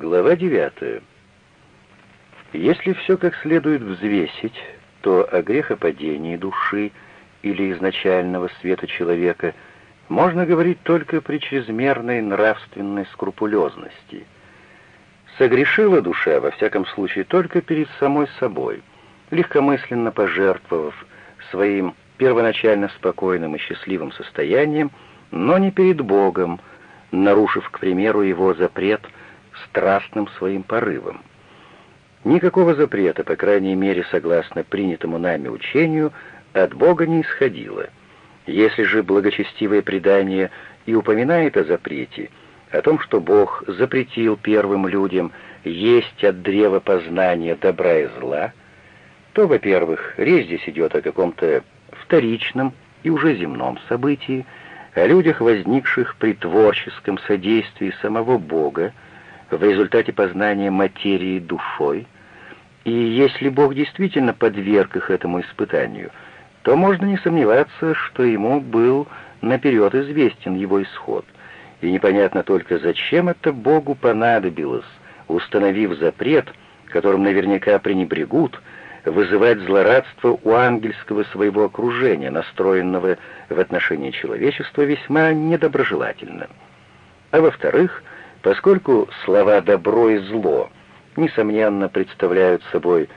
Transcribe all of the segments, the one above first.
Глава 9. Если все как следует взвесить, то о грехопадении души или изначального света человека можно говорить только при чрезмерной нравственной скрупулезности. Согрешила душа, во всяком случае, только перед самой собой, легкомысленно пожертвовав своим первоначально спокойным и счастливым состоянием, но не перед Богом, нарушив, к примеру, его запрет – страстным своим порывом. Никакого запрета, по крайней мере, согласно принятому нами учению, от Бога не исходило. Если же благочестивое предание и упоминает о запрете, о том, что Бог запретил первым людям есть от древа познания добра и зла, то, во-первых, речь здесь идет о каком-то вторичном и уже земном событии, о людях, возникших при творческом содействии самого Бога, в результате познания материи душой, и если Бог действительно подверг их этому испытанию, то можно не сомневаться, что ему был наперед известен его исход, и непонятно только, зачем это Богу понадобилось, установив запрет, которым наверняка пренебрегут, вызывать злорадство у ангельского своего окружения, настроенного в отношении человечества весьма недоброжелательно. А во-вторых, Поскольку слова «добро» и «зло» несомненно представляют собой,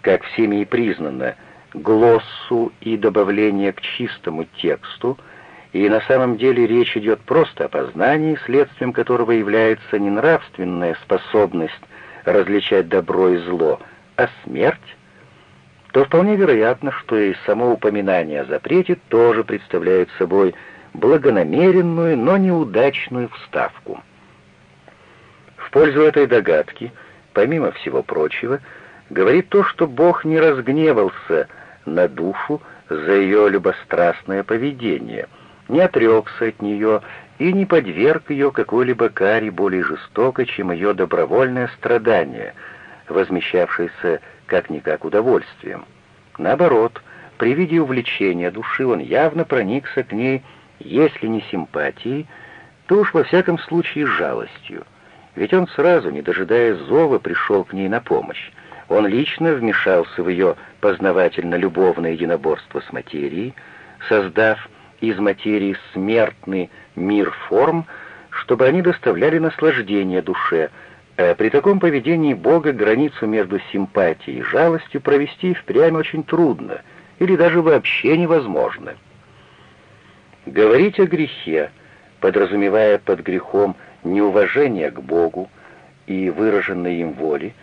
как всеми и признано, глоссу и добавление к чистому тексту, и на самом деле речь идет просто о познании, следствием которого является не нравственная способность различать добро и зло, а смерть, то вполне вероятно, что и само упоминание о запрете тоже представляет собой благонамеренную, но неудачную вставку. Пользу этой догадки, помимо всего прочего, говорит то, что Бог не разгневался на душу за ее любострастное поведение, не отрекся от нее и не подверг ее какой-либо каре более жестокой, чем ее добровольное страдание, возмещавшееся как-никак удовольствием. Наоборот, при виде увлечения души он явно проникся к ней, если не симпатией, то уж во всяком случае жалостью — ведь он сразу, не дожидаясь зова, пришел к ней на помощь. Он лично вмешался в ее познавательно-любовное единоборство с материей, создав из материи смертный мир форм, чтобы они доставляли наслаждение душе, а при таком поведении Бога границу между симпатией и жалостью провести впрямь очень трудно или даже вообще невозможно. Говорить о грехе, подразумевая под грехом неуважение к Богу и выраженной им воли,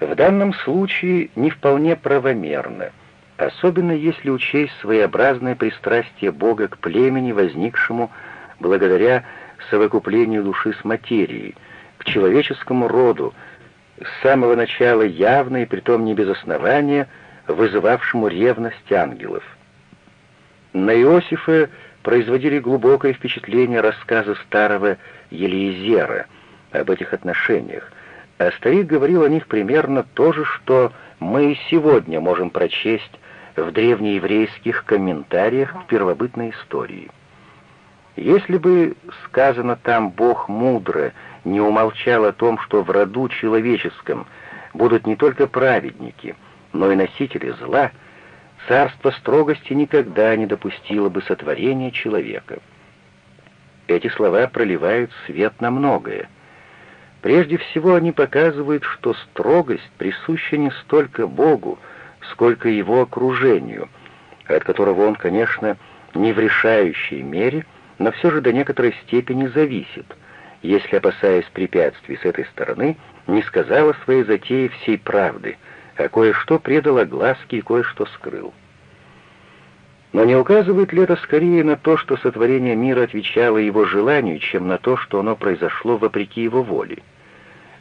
в данном случае не вполне правомерно, особенно если учесть своеобразное пристрастие Бога к племени, возникшему благодаря совокуплению души с материей, к человеческому роду, с самого начала явно и притом не без основания, вызывавшему ревность ангелов. На Иосифа производили глубокое впечатление рассказы старого Елизера об этих отношениях, а старик говорил о них примерно то же, что мы и сегодня можем прочесть в древнееврейских комментариях к первобытной истории. Если бы сказано там «Бог мудро» не умолчал о том, что в роду человеческом будут не только праведники, но и носители зла, царство строгости никогда не допустило бы сотворения человека. Эти слова проливают свет на многое. Прежде всего они показывают, что строгость присуща не столько Богу, сколько его окружению, от которого он, конечно, не в решающей мере, но все же до некоторой степени зависит, если, опасаясь препятствий с этой стороны, не сказала своей затее всей правды, а кое-что предал огласке и кое-что скрыл. Но не указывает ли это скорее на то, что сотворение мира отвечало его желанию, чем на то, что оно произошло вопреки его воле?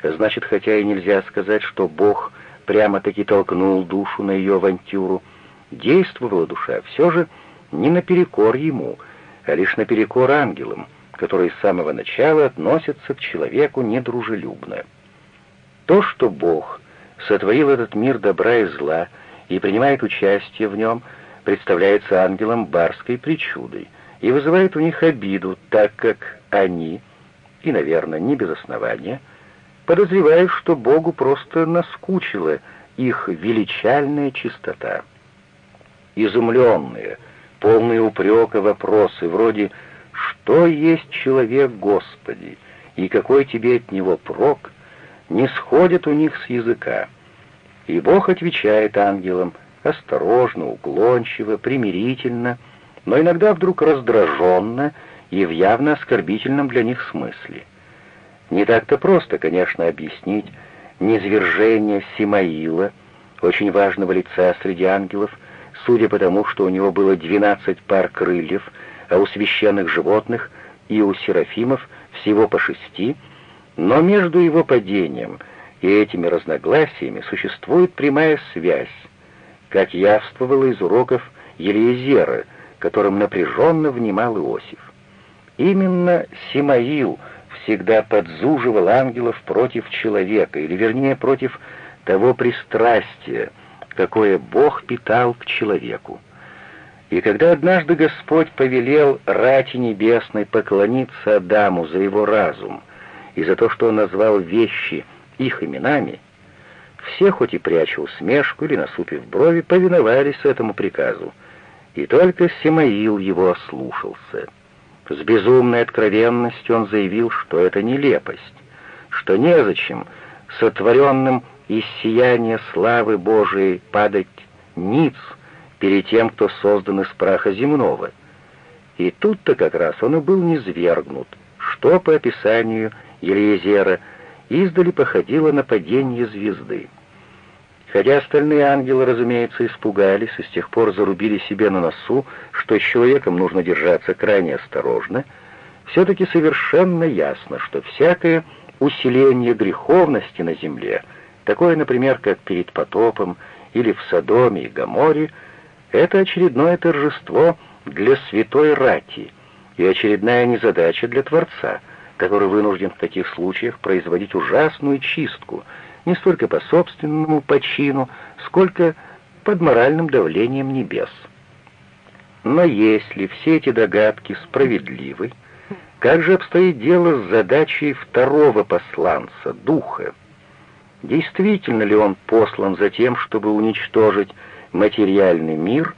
Значит, хотя и нельзя сказать, что Бог прямо-таки толкнул душу на ее авантюру, действовала душа все же не наперекор ему, а лишь наперекор ангелам, которые с самого начала относятся к человеку недружелюбно. То, что Бог сотворил этот мир добра и зла и принимает участие в нем — представляется ангелам барской причудой и вызывает у них обиду, так как они, и, наверное, не без основания, подозреваю, что Богу просто наскучила их величальная чистота. Изумленные, полные упрека вопросы вроде «Что есть человек, Господи, и какой тебе от него прок?» не сходят у них с языка. И Бог отвечает ангелам осторожно, уклончиво, примирительно, но иногда вдруг раздраженно и в явно оскорбительном для них смысле. Не так-то просто, конечно, объяснить низвержение Симаила, очень важного лица среди ангелов, судя по тому, что у него было двенадцать пар крыльев, а у священных животных и у серафимов всего по шести, но между его падением и этими разногласиями существует прямая связь, как явствовало из уроков Елиезера, которым напряженно внимал Иосиф. Именно Симаил всегда подзуживал ангелов против человека, или вернее против того пристрастия, какое Бог питал к человеку. И когда однажды Господь повелел рати небесной поклониться Адаму за его разум и за то, что он назвал вещи их именами, все, хоть и пряча усмешку или насупив брови, повиновались этому приказу, и только Симаил его ослушался. С безумной откровенностью он заявил, что это нелепость, что незачем сотворенным из сияния славы Божией падать ниц перед тем, кто создан из праха земного. И тут-то как раз он и был низвергнут, что по описанию Елизера издали походило на падение звезды. Хотя остальные ангелы, разумеется, испугались и с тех пор зарубили себе на носу, что с человеком нужно держаться крайне осторожно, все-таки совершенно ясно, что всякое усиление греховности на земле, такое, например, как перед потопом или в Содоме и Гоморе, это очередное торжество для святой рати и очередная незадача для Творца, который вынужден в таких случаях производить ужасную чистку — не столько по собственному почину, сколько под моральным давлением небес. Но если все эти догадки справедливы, как же обстоит дело с задачей второго посланца, духа? Действительно ли он послан за тем, чтобы уничтожить материальный мир,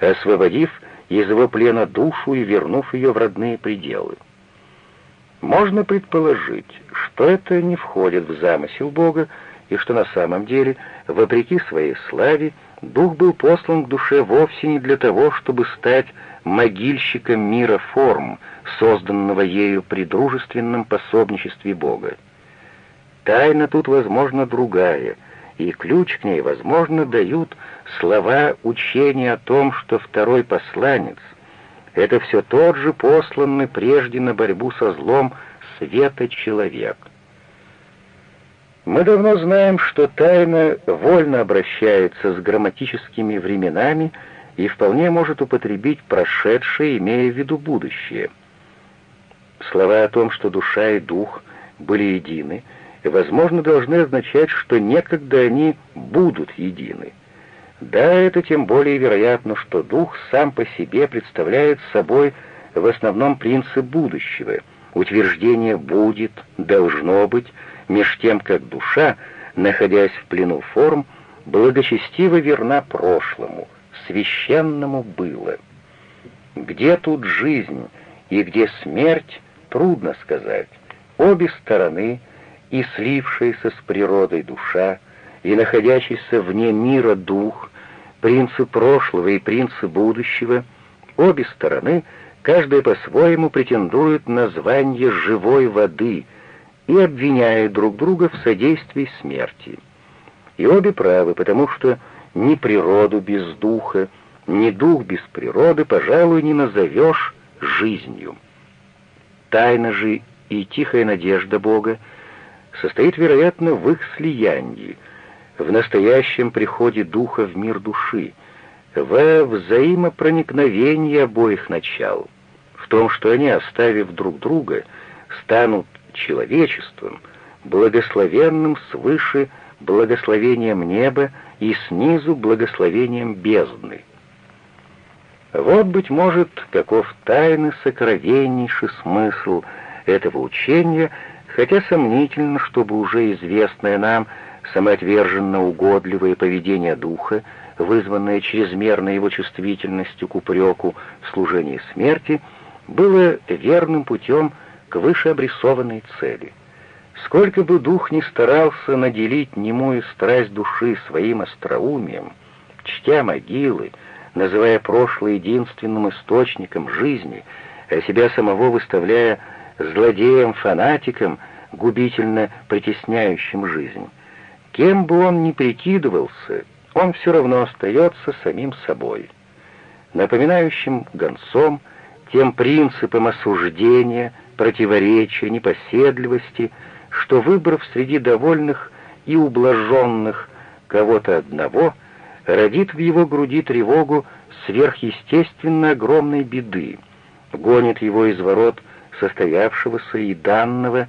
освободив из его плена душу и вернув ее в родные пределы? Можно предположить, что это не входит в замысел Бога, и что на самом деле, вопреки своей славе, дух был послан к душе вовсе не для того, чтобы стать могильщиком мира форм, созданного ею при дружественном пособничестве Бога. Тайна тут, возможно, другая, и ключ к ней, возможно, дают слова учения о том, что второй посланец — это все тот же посланный прежде на борьбу со злом света человек. Мы давно знаем, что тайна вольно обращается с грамматическими временами и вполне может употребить прошедшее, имея в виду будущее. Слова о том, что душа и дух были едины, возможно, должны означать, что некогда они будут едины. Да, это тем более вероятно, что дух сам по себе представляет собой в основном принцип будущего, утверждение «будет», «должно быть», меж тем как душа, находясь в плену форм, благочестиво верна прошлому, священному было. Где тут жизнь и где смерть, трудно сказать. Обе стороны, и слившаяся с природой душа, и находящийся вне мира дух, принцы прошлого и принцы будущего, обе стороны, каждая по-своему претендует на звание живой воды — и обвиняют друг друга в содействии смерти. И обе правы, потому что ни природу без духа, ни дух без природы, пожалуй, не назовешь жизнью. Тайна же и тихая надежда Бога состоит, вероятно, в их слиянии, в настоящем приходе духа в мир души, в взаимопроникновении обоих начал, в том, что они, оставив друг друга, станут человечеством, благословенным свыше благословением неба и снизу благословением бездны. Вот, быть может, каков тайный сокровеннейший смысл этого учения, Хотя сомнительно, чтобы уже известное нам самоотверженно угодливое поведение духа, вызванное чрезмерной его чувствительностью к упреку в служении смерти, было верным путем к вышеобрисованной цели. Сколько бы дух ни старался наделить немую страсть души своим остроумием, чтя могилы, называя прошлое единственным источником жизни, а себя самого выставляя злодеем-фанатиком, губительно притесняющим жизнь. Кем бы он ни прикидывался, он все равно остается самим собой, напоминающим гонцом, тем принципом осуждения, противоречия, непоседливости, что, выбрав среди довольных и ублаженных кого-то одного, родит в его груди тревогу сверхъестественно огромной беды, гонит его из ворот состоявшегося и данного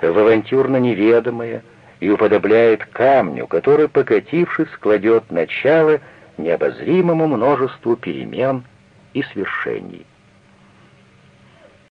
в авантюрно неведомое и уподобляет камню, который, покатившись, кладет начало необозримому множеству перемен и свершений.